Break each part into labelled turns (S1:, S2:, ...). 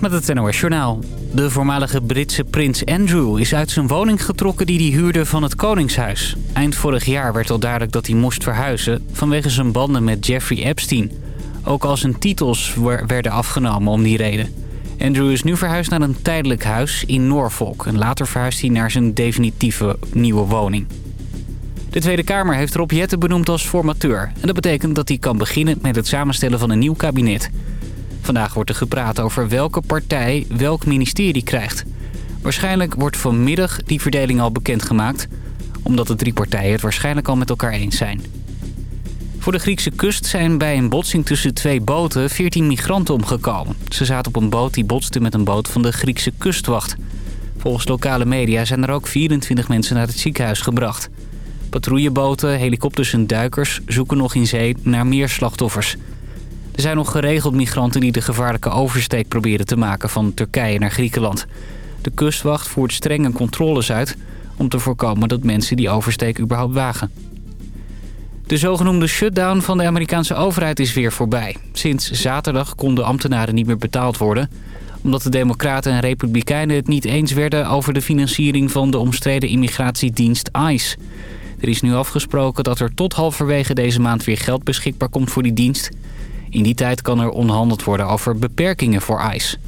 S1: Met het NOS Journaal. De voormalige Britse prins Andrew is uit zijn woning getrokken die hij huurde van het Koningshuis. Eind vorig jaar werd al duidelijk dat hij moest verhuizen vanwege zijn banden met Jeffrey Epstein. Ook al zijn titels werden afgenomen om die reden. Andrew is nu verhuisd naar een tijdelijk huis in Norfolk en later verhuist hij naar zijn definitieve nieuwe woning. De Tweede Kamer heeft Rob Jetten benoemd als formateur. En dat betekent dat hij kan beginnen met het samenstellen van een nieuw kabinet. Vandaag wordt er gepraat over welke partij welk ministerie krijgt. Waarschijnlijk wordt vanmiddag die verdeling al bekendgemaakt... omdat de drie partijen het waarschijnlijk al met elkaar eens zijn. Voor de Griekse kust zijn bij een botsing tussen twee boten 14 migranten omgekomen. Ze zaten op een boot die botste met een boot van de Griekse kustwacht. Volgens lokale media zijn er ook 24 mensen naar het ziekenhuis gebracht. Patrouilleboten, helikopters en duikers zoeken nog in zee naar meer slachtoffers... Er zijn nog geregeld migranten die de gevaarlijke oversteek proberen te maken van Turkije naar Griekenland. De kustwacht voert strenge controles uit om te voorkomen dat mensen die oversteek überhaupt wagen. De zogenoemde shutdown van de Amerikaanse overheid is weer voorbij. Sinds zaterdag konden ambtenaren niet meer betaald worden... omdat de Democraten en Republikeinen het niet eens werden... over de financiering van de omstreden immigratiedienst ICE. Er is nu afgesproken dat er tot halverwege deze maand weer geld beschikbaar komt voor die dienst... In die tijd kan er onderhandeld worden over beperkingen voor ijs.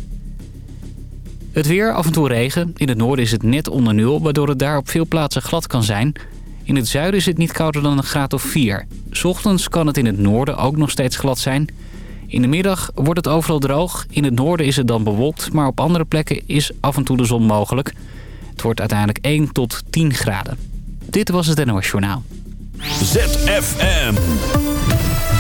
S1: Het weer, af en toe regen. In het noorden is het net onder nul, waardoor het daar op veel plaatsen glad kan zijn. In het zuiden is het niet kouder dan een graad of 4. Ochtends kan het in het noorden ook nog steeds glad zijn. In de middag wordt het overal droog. In het noorden is het dan bewolkt, maar op andere plekken is af en toe de zon mogelijk. Het wordt uiteindelijk 1 tot 10 graden. Dit was het NOS Journaal.
S2: ZFM.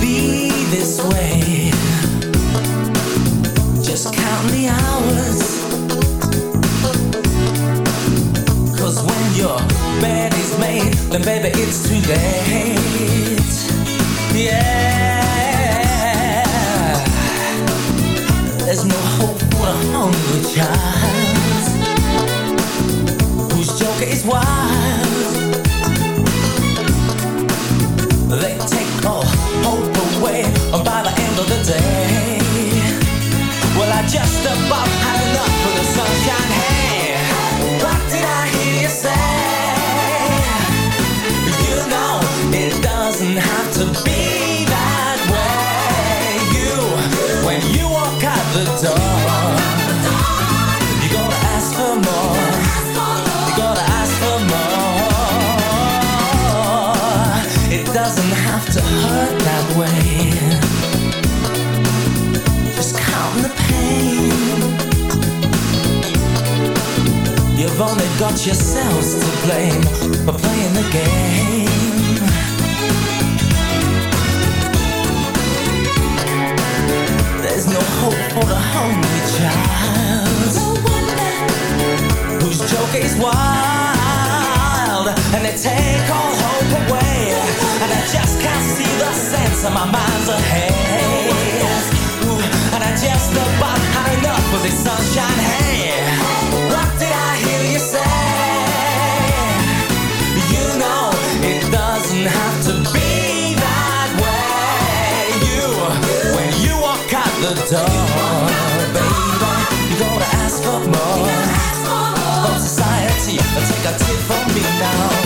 S3: Be this way. The hungry child. Whose joke is wild and they take all hope away. And I just can't see the sense of my mind's ahead. Ooh, and I just about had enough of this sunshine. Now.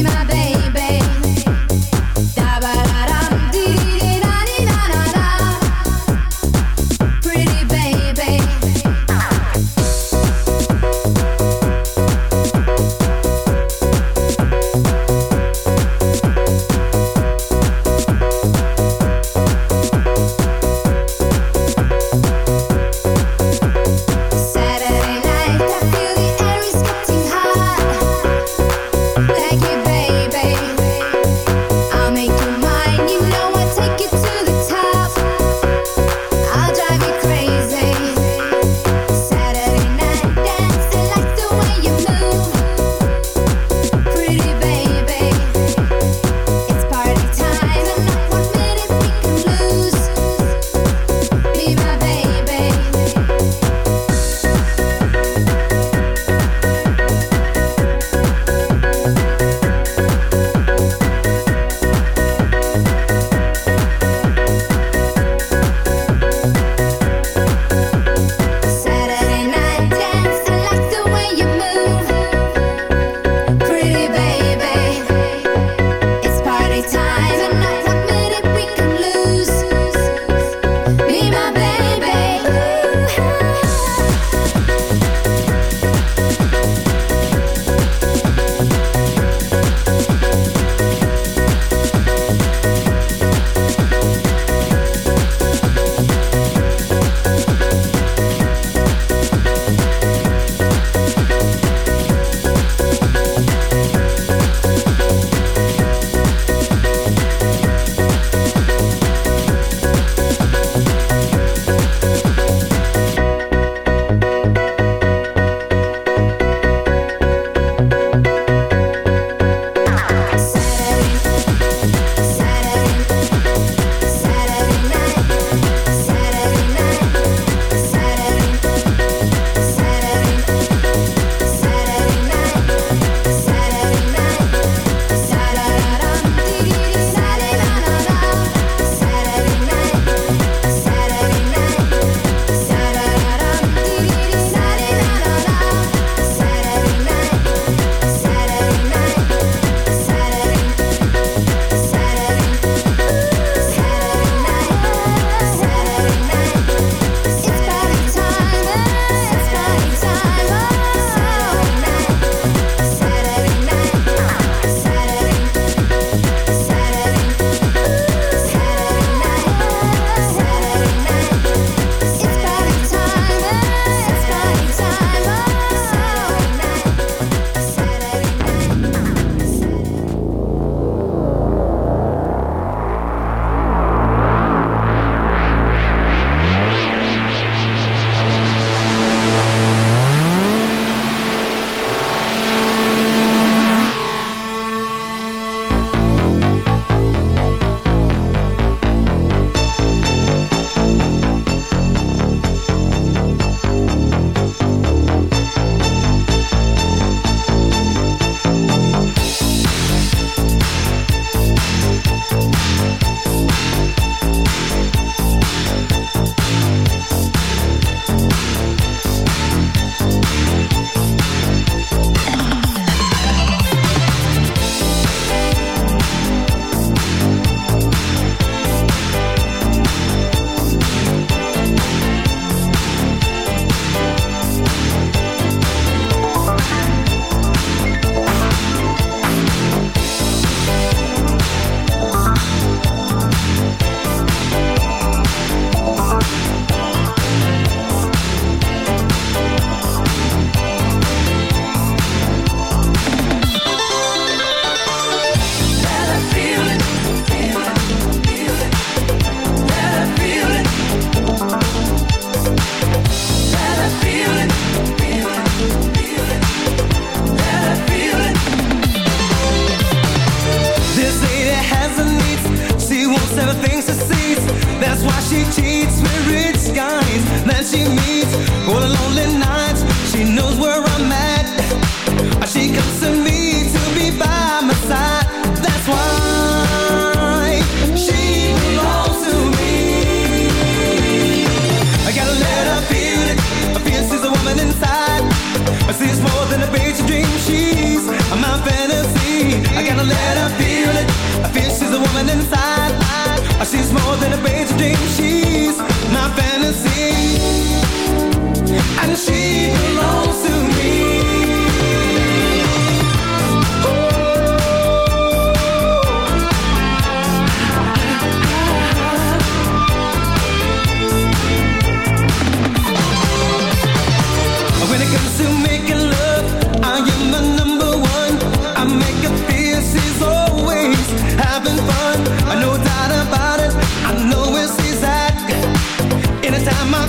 S4: my baby.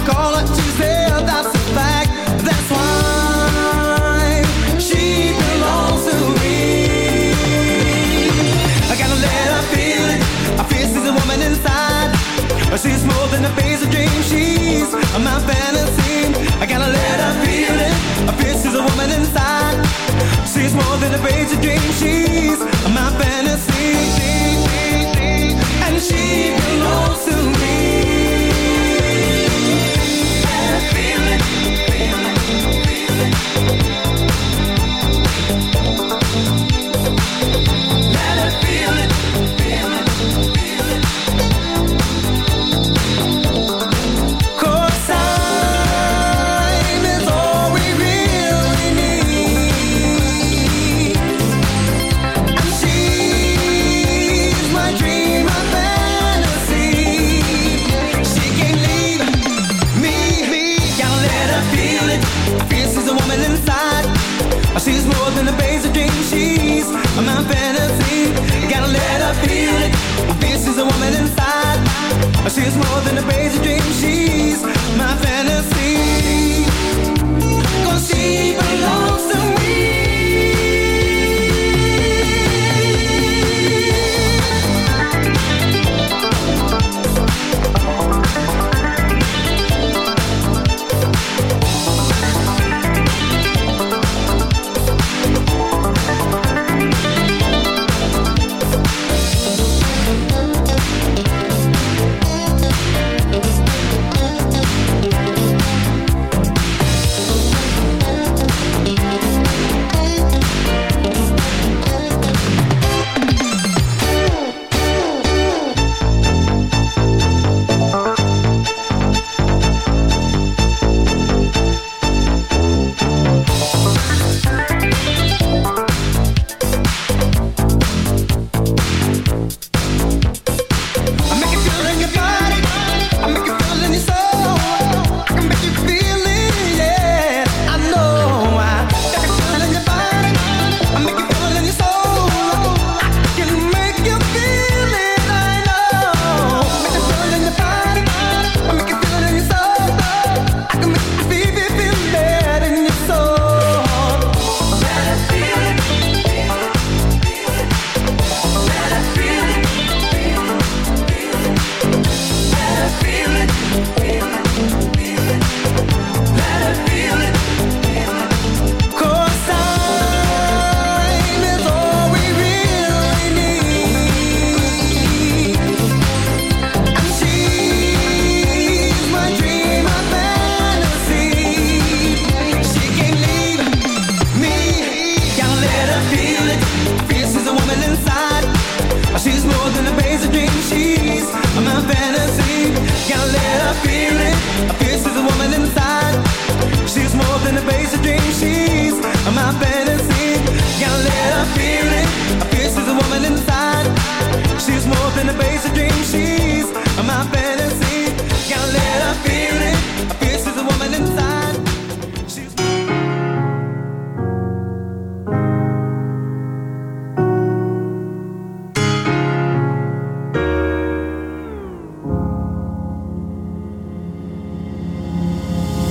S4: call it Tuesday.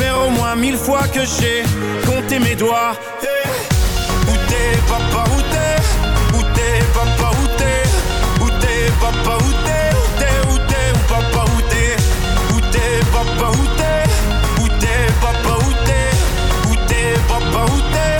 S5: faire au moins mille fois que j'ai compté mes doigts. Eh, Où t'es papa, où t'es? Où t'es papa, où t'es? Où t'es papa, où t'es? Où t'es, où t'es, où papa, où t'es? Où t'es papa, où t'es? Où t'es papa, où t'es? Où t'es papa, où t'es?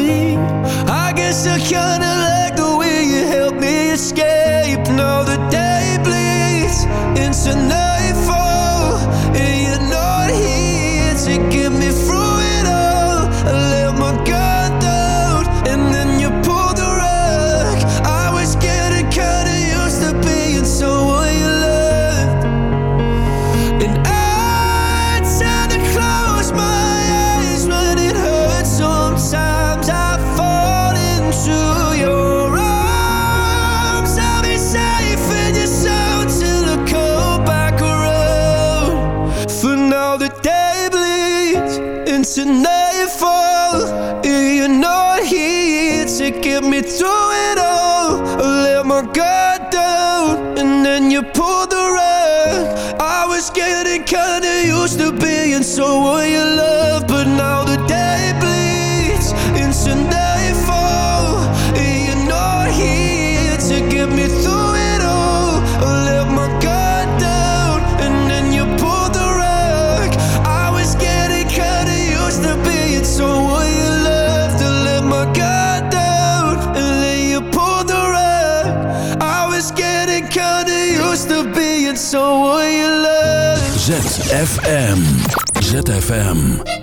S6: Nightfall. You're not here to get me through it all. I let my guard down, and then you pulled the rug. I was getting kinda used to being someone you love,
S2: ZFM. ZFM.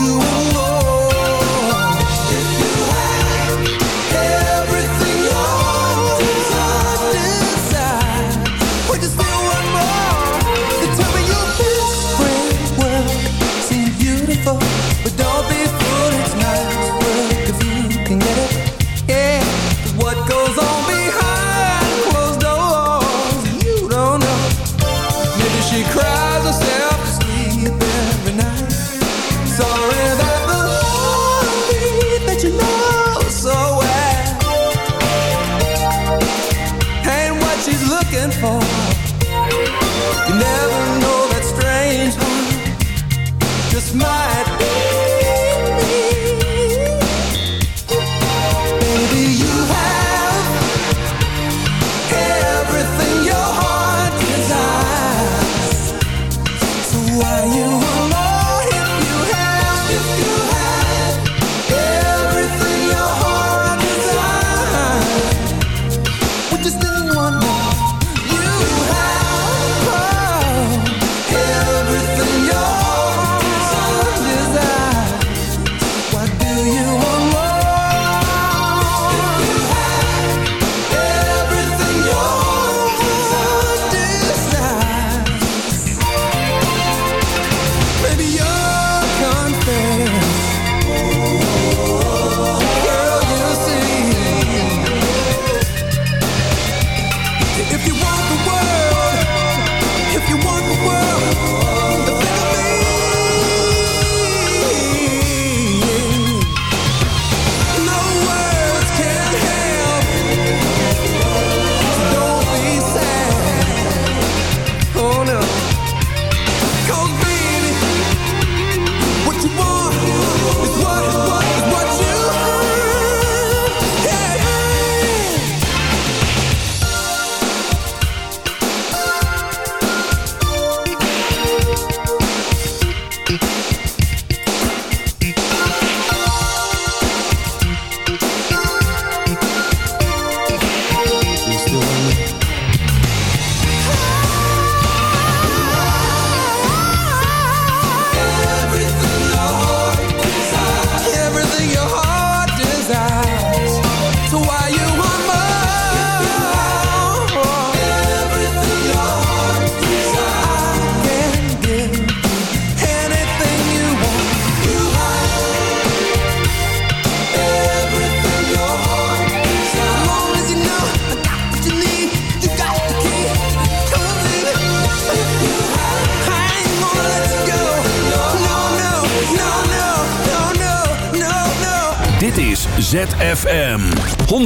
S7: you.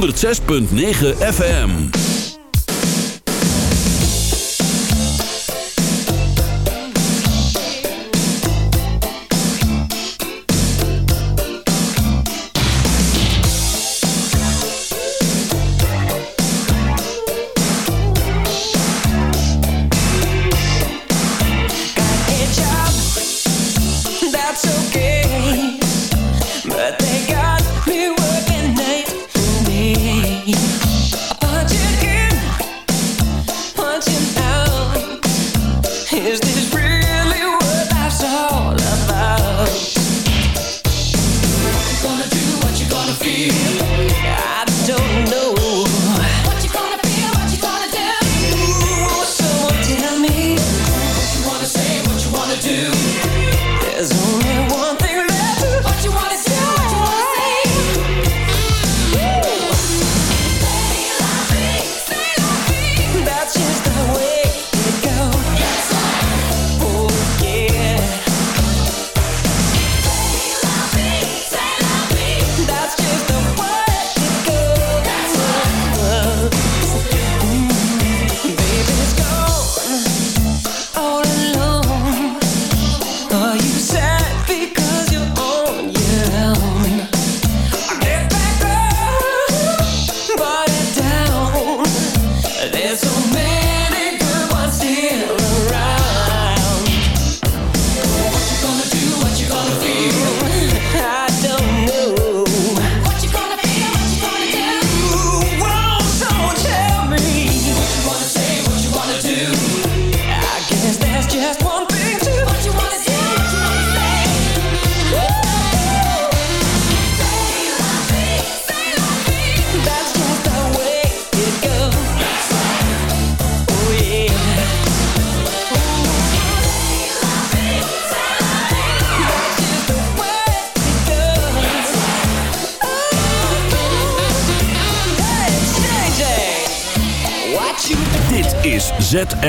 S3: 106.9 FM.